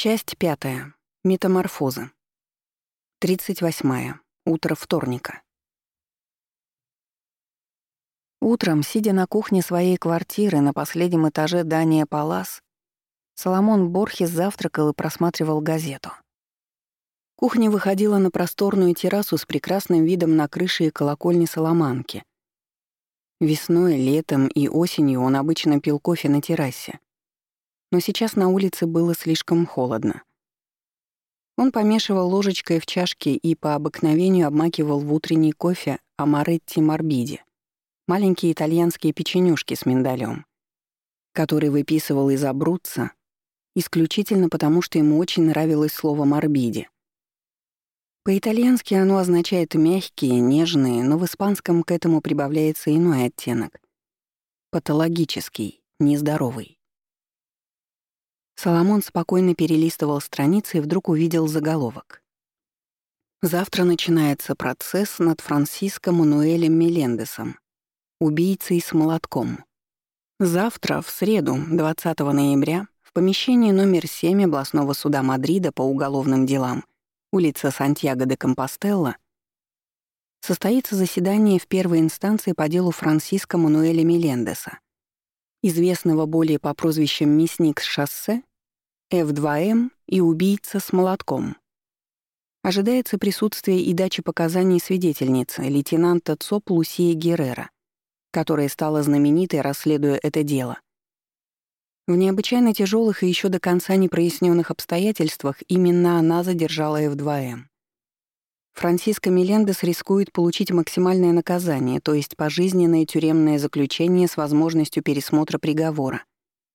Часть пятая. Метаморфозы. 38. Утро вторника. Утром, сидя на кухне своей квартиры на последнем этаже Дания Палас, Соломон Борхес завтракал и просматривал газету. Кухня выходила на просторную террасу с прекрасным видом на крыши и колокольни Соломанки. Весной, летом и осенью он обычно пил кофе на террасе. Но сейчас на улице было слишком холодно. Он помешивал ложечкой в чашке и по обыкновению обмакивал в утренний кофе амаретти морбиди, маленькие итальянские печенюшки с миндалем, который выписывал из абруцца исключительно потому, что ему очень нравилось слово «морбиди». По-итальянски оно означает «мягкие», «нежные», но в испанском к этому прибавляется иной оттенок — патологический, нездоровый. Соломон спокойно перелистывал страницы и вдруг увидел заголовок. Завтра начинается процесс над Франсиско Мануэлем Мелендесом, убийцей с молотком. Завтра, в среду, 20 ноября, в помещении номер 7 областного суда Мадрида по уголовным делам, улица Сантьяго де Компостелло, состоится заседание в первой инстанции по делу Франсиско Мануэля Мелендеса, известного более по прозвищам «Мясник с шоссе» F2M и убийца с молотком. Ожидается присутствие и дача показаний свидетельницы, лейтенанта ЦОП Лусии Геррера, которая стала знаменитой, расследуя это дело. В необычайно тяжелых и еще до конца не проясненных обстоятельствах именно она задержала F2M. Франциско Мелендес рискует получить максимальное наказание, то есть пожизненное тюремное заключение с возможностью пересмотра приговора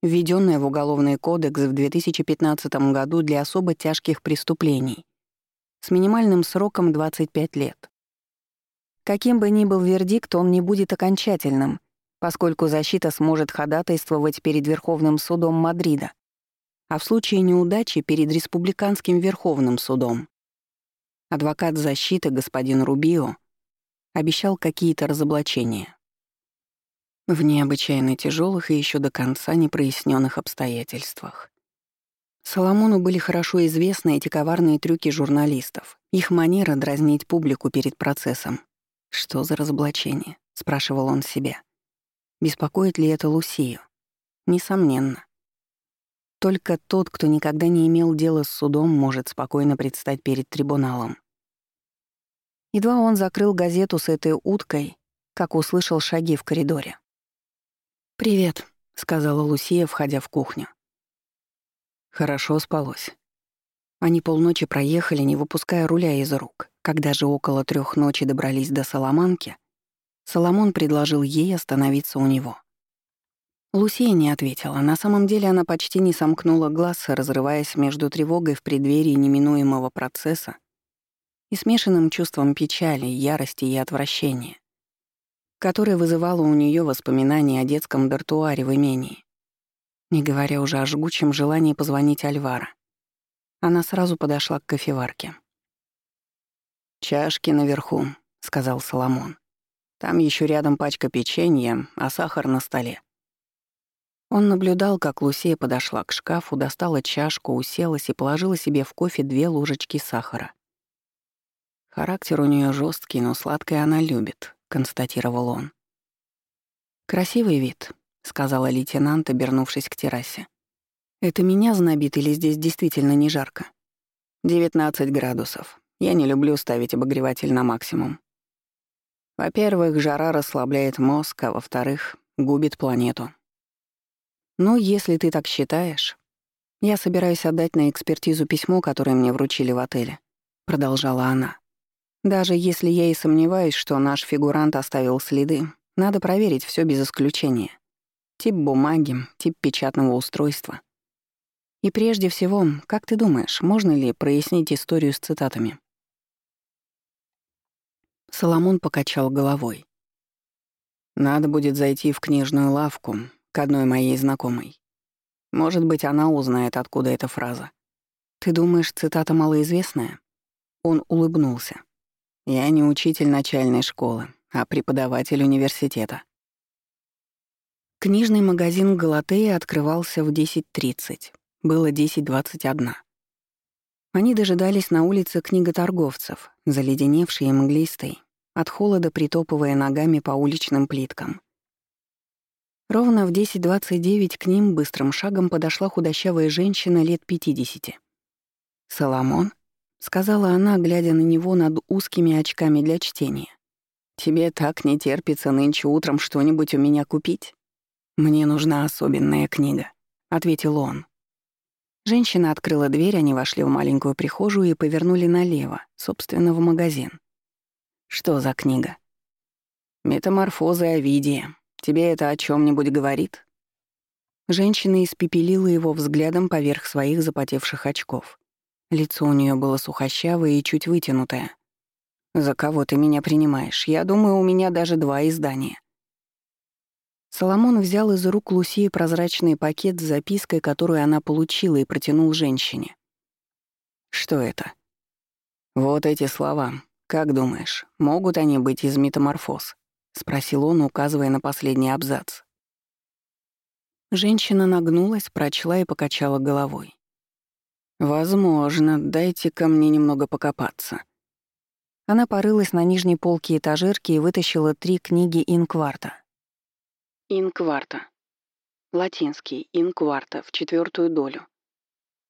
введенная в Уголовный кодекс в 2015 году для особо тяжких преступлений, с минимальным сроком 25 лет. Каким бы ни был вердикт, он не будет окончательным, поскольку защита сможет ходатайствовать перед Верховным судом Мадрида, а в случае неудачи перед Республиканским Верховным судом. Адвокат защиты господин Рубио обещал какие-то разоблачения в необычайно тяжелых и еще до конца непроясненных обстоятельствах. Соломону были хорошо известны эти коварные трюки журналистов, их манера дразнить публику перед процессом. «Что за разоблачение?» — спрашивал он себя. «Беспокоит ли это Лусию?» «Несомненно. Только тот, кто никогда не имел дела с судом, может спокойно предстать перед трибуналом. Едва он закрыл газету с этой уткой, как услышал шаги в коридоре. «Привет», — сказала Лусия, входя в кухню. Хорошо спалось. Они полночи проехали, не выпуская руля из рук. Когда же около трех ночи добрались до Соломанки, Соломон предложил ей остановиться у него. Лусия не ответила. На самом деле она почти не сомкнула глаз, разрываясь между тревогой в преддверии неминуемого процесса и смешанным чувством печали, ярости и отвращения которое вызывало у нее воспоминания о детском дартуаре в имении. Не говоря уже о жгучем желании позвонить Альвара. Она сразу подошла к кофеварке. «Чашки наверху», — сказал Соломон. «Там еще рядом пачка печенья, а сахар на столе». Он наблюдал, как Лусея подошла к шкафу, достала чашку, уселась и положила себе в кофе две ложечки сахара. Характер у нее жесткий, но сладкое она любит, констатировал он. «Красивый вид», — сказала лейтенант, обернувшись к террасе. «Это меня знобит или здесь действительно не жарко?» «19 градусов. Я не люблю ставить обогреватель на максимум. Во-первых, жара расслабляет мозг, а во-вторых, губит планету. Ну, если ты так считаешь, я собираюсь отдать на экспертизу письмо, которое мне вручили в отеле», — продолжала она. Даже если я и сомневаюсь, что наш фигурант оставил следы, надо проверить все без исключения. Тип бумаги, тип печатного устройства. И прежде всего, как ты думаешь, можно ли прояснить историю с цитатами? Соломон покачал головой. Надо будет зайти в книжную лавку к одной моей знакомой. Может быть, она узнает, откуда эта фраза. Ты думаешь, цитата малоизвестная? Он улыбнулся. Я не учитель начальной школы, а преподаватель университета. Книжный магазин «Галатея» открывался в 10.30. Было 10.21. Они дожидались на улице книготорговцев, заледеневшей и мглистой, от холода притопывая ногами по уличным плиткам. Ровно в 10.29 к ним быстрым шагом подошла худощавая женщина лет 50. «Соломон?» — сказала она, глядя на него над узкими очками для чтения. «Тебе так не терпится нынче утром что-нибудь у меня купить?» «Мне нужна особенная книга», — ответил он. Женщина открыла дверь, они вошли в маленькую прихожую и повернули налево, собственно, в магазин. «Что за книга?» «Метаморфозы Овидия. Тебе это о чем нибудь говорит?» Женщина испепелила его взглядом поверх своих запотевших очков. Лицо у нее было сухощавое и чуть вытянутое. «За кого ты меня принимаешь? Я думаю, у меня даже два издания». Соломон взял из рук Лусии прозрачный пакет с запиской, которую она получила, и протянул женщине. «Что это?» «Вот эти слова. Как думаешь, могут они быть из метаморфоз?» — спросил он, указывая на последний абзац. Женщина нагнулась, прочла и покачала головой. «Возможно, дайте ко мне немного покопаться». Она порылась на нижней полке этажерки и вытащила три книги Инкварта. Инкварта. Латинский инкварта в четвертую долю.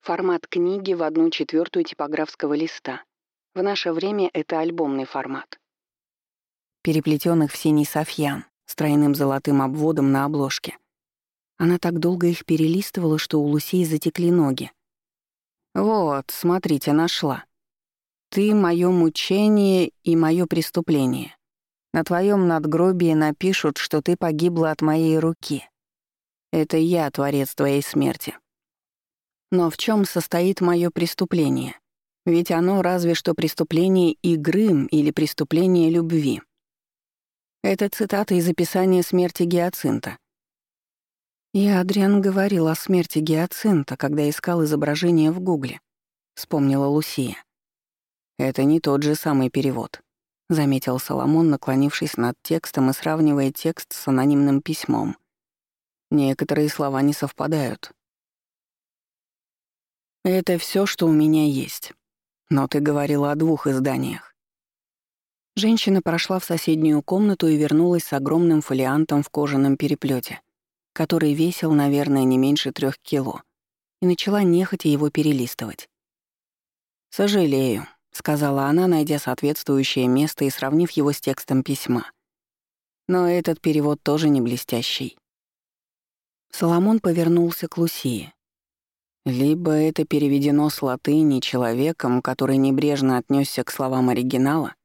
Формат книги в одну четвертую типографского листа. В наше время это альбомный формат. Переплетенных в синий софьян с тройным золотым обводом на обложке. Она так долго их перелистывала, что у Лусей затекли ноги. «Вот, смотрите, нашла. Ты — мое мучение и мое преступление. На твоем надгробии напишут, что ты погибла от моей руки. Это я, творец твоей смерти. Но в чем состоит мое преступление? Ведь оно разве что преступление игры или преступление любви. Это цитата из описания смерти Гиацинта. И Адриан говорил о смерти Гиацинта, когда искал изображение в Гугле, вспомнила Лусия. Это не тот же самый перевод. — заметил Соломон, наклонившись над текстом и сравнивая текст с анонимным письмом. «Некоторые слова не совпадают». «Это все, что у меня есть. Но ты говорила о двух изданиях». Женщина прошла в соседнюю комнату и вернулась с огромным фолиантом в кожаном переплете, который весил, наверное, не меньше трех кило, и начала нехотя его перелистывать. «Сожалею», — сказала она, найдя соответствующее место и сравнив его с текстом письма. Но этот перевод тоже не блестящий. Соломон повернулся к Лусии. Либо это переведено с латыни человеком, который небрежно отнесся к словам оригинала,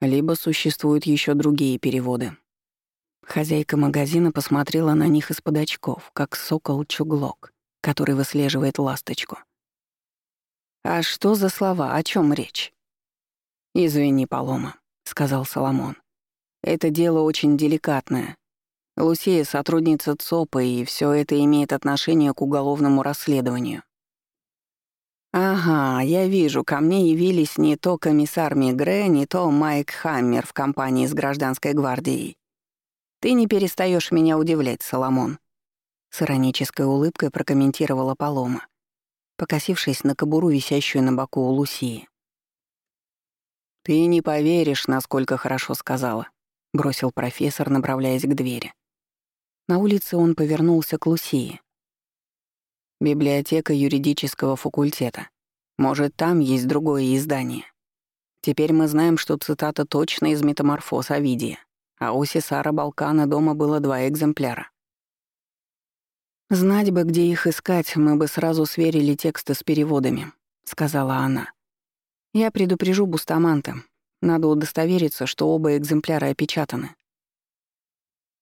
либо существуют еще другие переводы. Хозяйка магазина посмотрела на них из-под очков, как сокол-чуглок, который выслеживает ласточку. «А что за слова? О чем речь?» «Извини, Полома», — сказал Соломон. «Это дело очень деликатное. Лусея — сотрудница ЦОПа, и все это имеет отношение к уголовному расследованию». «Ага, я вижу, ко мне явились не то комиссар Мигре, не то Майк Хаммер в компании с гражданской гвардией. Ты не перестаешь меня удивлять, Соломон», — с иронической улыбкой прокомментировала Полома покосившись на кобуру, висящую на боку у Лусии. «Ты не поверишь, насколько хорошо сказала», — бросил профессор, направляясь к двери. На улице он повернулся к Лусии. «Библиотека юридического факультета. Может, там есть другое издание. Теперь мы знаем, что цитата точно из «Метаморфоз Овидия», а у Сесара Балкана дома было два экземпляра. «Знать бы, где их искать, мы бы сразу сверили тексты с переводами», — сказала она. «Я предупрежу Бустаманта. Надо удостовериться, что оба экземпляра опечатаны».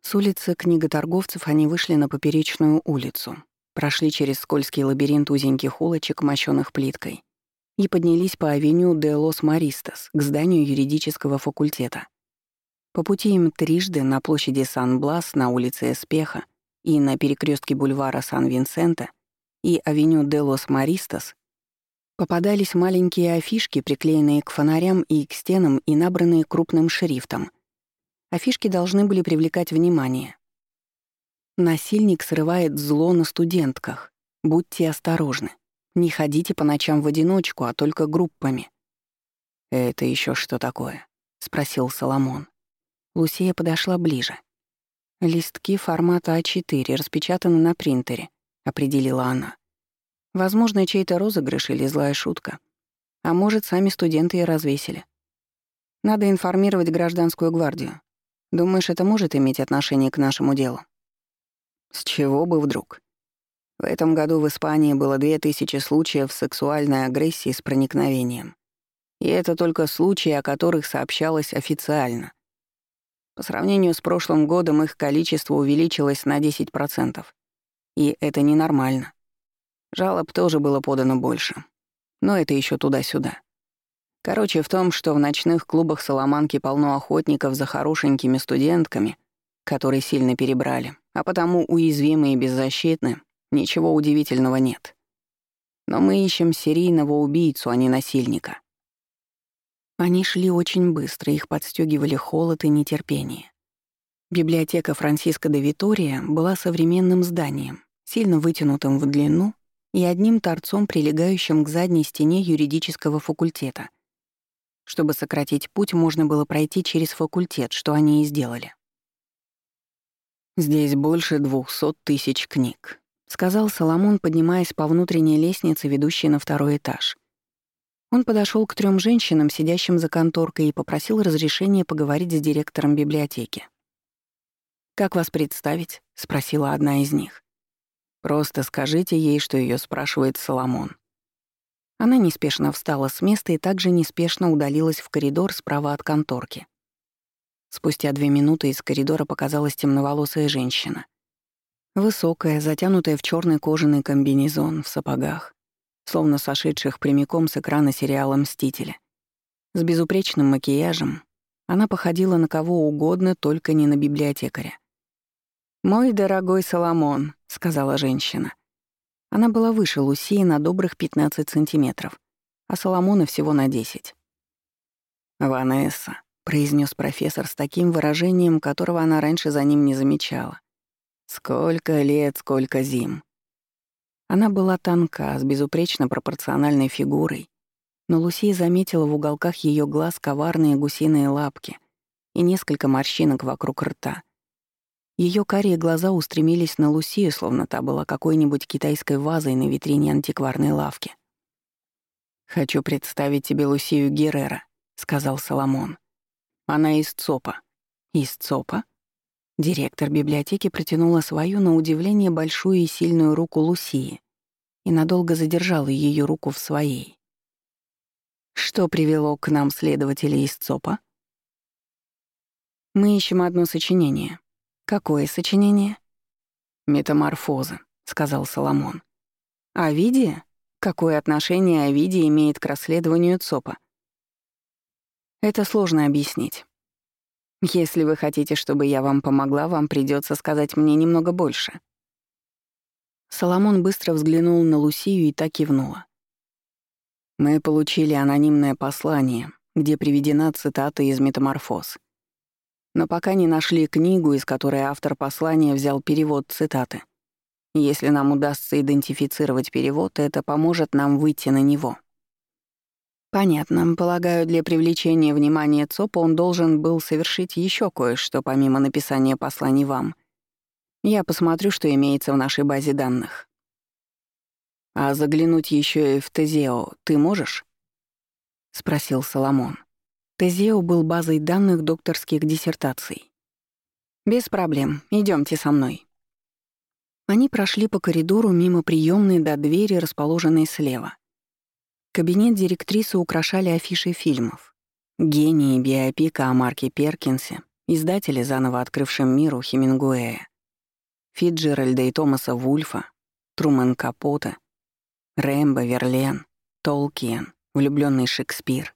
С улицы книготорговцев они вышли на поперечную улицу, прошли через скользкий лабиринт узеньких улочек, мощенных плиткой, и поднялись по авеню де Лос Маристас к зданию юридического факультета. По пути им трижды на площади Сан-Блас, на улице Эспеха, и на перекрестке бульвара Сан-Винсента и авеню де лос Маристас попадались маленькие афишки, приклеенные к фонарям и к стенам и набранные крупным шрифтом. Афишки должны были привлекать внимание. Насильник срывает зло на студентках. Будьте осторожны. Не ходите по ночам в одиночку, а только группами». «Это еще что такое?» — спросил Соломон. Лусия подошла ближе. «Листки формата А4 распечатаны на принтере», — определила она. «Возможно, чей-то розыгрыш или злая шутка. А может, сами студенты и развесили. Надо информировать гражданскую гвардию. Думаешь, это может иметь отношение к нашему делу?» «С чего бы вдруг?» В этом году в Испании было две тысячи случаев сексуальной агрессии с проникновением. И это только случаи, о которых сообщалось официально. По сравнению с прошлым годом их количество увеличилось на 10%. И это ненормально. Жалоб тоже было подано больше. Но это еще туда-сюда. Короче, в том, что в ночных клубах Соломанки полно охотников за хорошенькими студентками, которые сильно перебрали, а потому уязвимы и беззащитны, ничего удивительного нет. Но мы ищем серийного убийцу, а не насильника. Они шли очень быстро, их подстегивали холод и нетерпение. Библиотека Франциско де Витория была современным зданием, сильно вытянутым в длину и одним торцом, прилегающим к задней стене юридического факультета. Чтобы сократить путь, можно было пройти через факультет, что они и сделали. «Здесь больше двухсот тысяч книг», — сказал Соломон, поднимаясь по внутренней лестнице, ведущей на второй этаж. Он подошел к трем женщинам, сидящим за конторкой, и попросил разрешения поговорить с директором библиотеки. «Как вас представить?» — спросила одна из них. «Просто скажите ей, что ее спрашивает Соломон». Она неспешно встала с места и также неспешно удалилась в коридор справа от конторки. Спустя две минуты из коридора показалась темноволосая женщина. Высокая, затянутая в черный кожаный комбинезон, в сапогах словно сошедших прямиком с экрана сериала «Мстители». С безупречным макияжем она походила на кого угодно, только не на библиотекаря. «Мой дорогой Соломон», — сказала женщина. Она была выше Лусии на добрых 15 сантиметров, а Соломона всего на 10. «Ванесса», — произнес профессор с таким выражением, которого она раньше за ним не замечала. «Сколько лет, сколько зим. Она была тонка, с безупречно пропорциональной фигурой, но Лусия заметила в уголках ее глаз коварные гусиные лапки и несколько морщинок вокруг рта. Ее карие глаза устремились на Лусию, словно та была какой-нибудь китайской вазой на витрине антикварной лавки. «Хочу представить тебе Лусию Геррера», — сказал Соломон. «Она из ЦОПа». «Из ЦОПа?» Директор библиотеки протянула свою, на удивление, большую и сильную руку Лусии и надолго задержала ее руку в своей. Что привело к нам следователя из ЦОПа? Мы ищем одно сочинение. Какое сочинение? «Метаморфоза», — сказал Соломон. «Овидия? Какое отношение Овидия имеет к расследованию ЦОПа?» Это сложно объяснить. Если вы хотите, чтобы я вам помогла, вам придется сказать мне немного больше». Соломон быстро взглянул на Лусию и так кивнула. «Мы получили анонимное послание, где приведена цитата из «Метаморфоз». Но пока не нашли книгу, из которой автор послания взял перевод цитаты. Если нам удастся идентифицировать перевод, это поможет нам выйти на него». Понятно. Полагаю, для привлечения внимания ЦОПа он должен был совершить еще кое-что, помимо написания посланий вам. Я посмотрю, что имеется в нашей базе данных. А заглянуть еще и в Тезео ты можешь? спросил Соломон. Тезео был базой данных докторских диссертаций. Без проблем. Идемте со мной. Они прошли по коридору мимо приемной до двери, расположенной слева. Кабинет директрисы украшали афиши фильмов. Гении биопика о Марке Перкинсе, издатели, заново открывшем миру Хемингуэя, Фиджеральда и Томаса Вульфа, Трумен Капота, Рэмбо, Верлен, Толкиен, влюбленный Шекспир.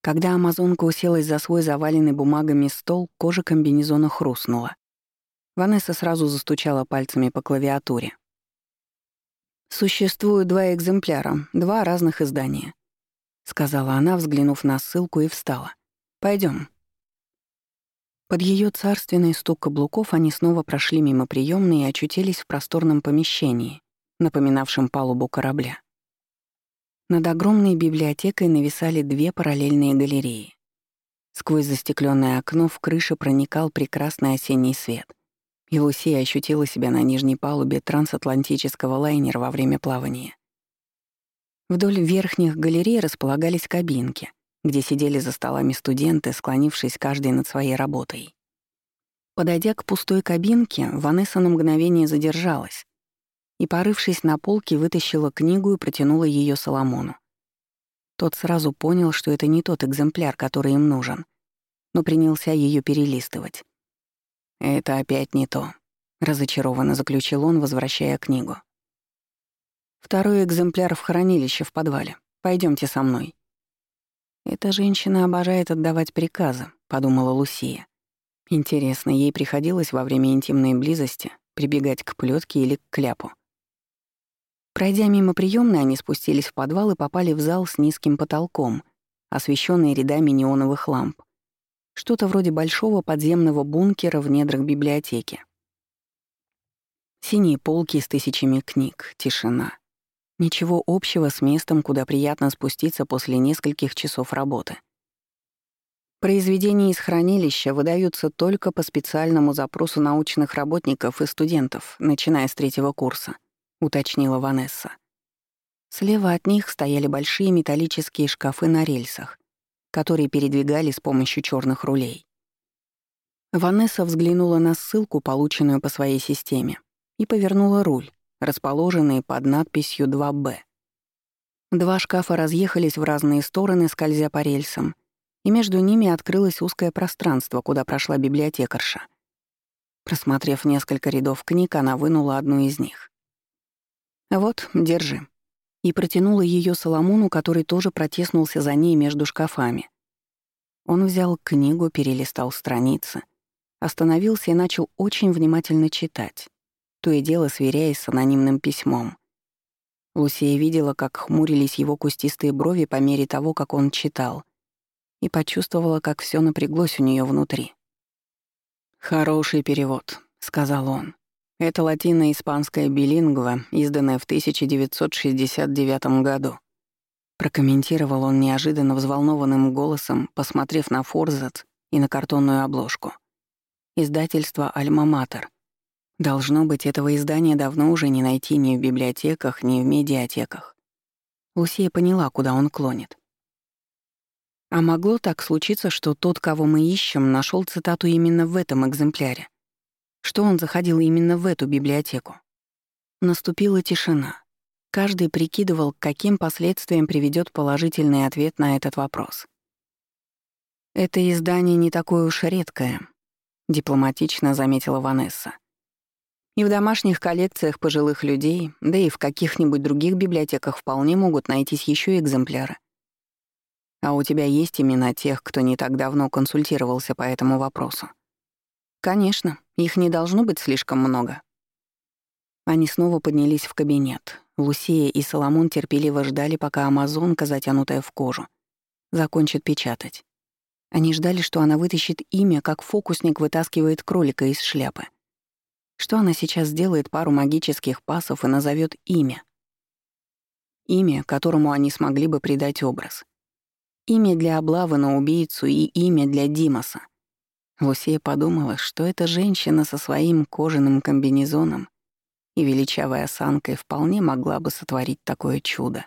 Когда амазонка уселась за свой заваленный бумагами стол, кожа комбинезона хрустнула. Ванесса сразу застучала пальцами по клавиатуре. «Существуют два экземпляра, два разных издания», — сказала она, взглянув на ссылку и встала. Пойдем. Под ее царственный стук каблуков они снова прошли мимо приемной и очутились в просторном помещении, напоминавшем палубу корабля. Над огромной библиотекой нависали две параллельные галереи. Сквозь застекленное окно в крыше проникал прекрасный осенний свет. И Лусия ощутила себя на нижней палубе трансатлантического лайнера во время плавания. Вдоль верхних галерей располагались кабинки, где сидели за столами студенты, склонившись каждый над своей работой. Подойдя к пустой кабинке, Ванесса на мгновение задержалась и, порывшись на полке, вытащила книгу и протянула ее Соломону. Тот сразу понял, что это не тот экземпляр, который им нужен, но принялся ее перелистывать. «Это опять не то», — разочарованно заключил он, возвращая книгу. «Второй экземпляр в хранилище в подвале. Пойдемте со мной». «Эта женщина обожает отдавать приказы», — подумала Лусия. Интересно, ей приходилось во время интимной близости прибегать к плетке или к кляпу. Пройдя мимо приемной, они спустились в подвал и попали в зал с низким потолком, освещенный рядами неоновых ламп. Что-то вроде большого подземного бункера в недрах библиотеки. Синие полки с тысячами книг, тишина. Ничего общего с местом, куда приятно спуститься после нескольких часов работы. Произведения из хранилища выдаются только по специальному запросу научных работников и студентов, начиная с третьего курса —— уточнила Ванесса. Слева от них стояли большие металлические шкафы на рельсах, которые передвигали с помощью черных рулей. Ванесса взглянула на ссылку, полученную по своей системе, и повернула руль, расположенный под надписью 2Б. Два шкафа разъехались в разные стороны, скользя по рельсам, и между ними открылось узкое пространство, куда прошла библиотекарша. Просмотрев несколько рядов книг, она вынула одну из них. «Вот, держи». И протянула ее Соломону, который тоже протеснулся за ней между шкафами. Он взял книгу, перелистал страницы, остановился и начал очень внимательно читать, то и дело сверяясь с анонимным письмом. Лусия видела, как хмурились его кустистые брови по мере того, как он читал, и почувствовала, как все напряглось у нее внутри. «Хороший перевод», — сказал он. Это латино-испанская билингва, изданная в 1969 году. Прокомментировал он неожиданно взволнованным голосом, посмотрев на форзац и на картонную обложку. Издательство «Альма-Матер». Должно быть, этого издания давно уже не найти ни в библиотеках, ни в медиатеках. Лусия поняла, куда он клонит. А могло так случиться, что тот, кого мы ищем, нашел цитату именно в этом экземпляре? Что он заходил именно в эту библиотеку. Наступила тишина. Каждый прикидывал, к каким последствиям приведет положительный ответ на этот вопрос. «Это издание не такое уж редкое», — дипломатично заметила Ванесса. «И в домашних коллекциях пожилых людей, да и в каких-нибудь других библиотеках вполне могут найтись еще экземпляры. А у тебя есть имена тех, кто не так давно консультировался по этому вопросу?» «Конечно», их не должно быть слишком много. Они снова поднялись в кабинет. Лусия и Соломон терпеливо ждали, пока амазонка, затянутая в кожу, закончит печатать. Они ждали, что она вытащит имя, как фокусник вытаскивает кролика из шляпы. Что она сейчас сделает пару магических пасов и назовет имя. Имя, которому они смогли бы придать образ. Имя для облавы на убийцу и имя для Димаса. Лусия подумала, что эта женщина со своим кожаным комбинезоном и величавой осанкой вполне могла бы сотворить такое чудо.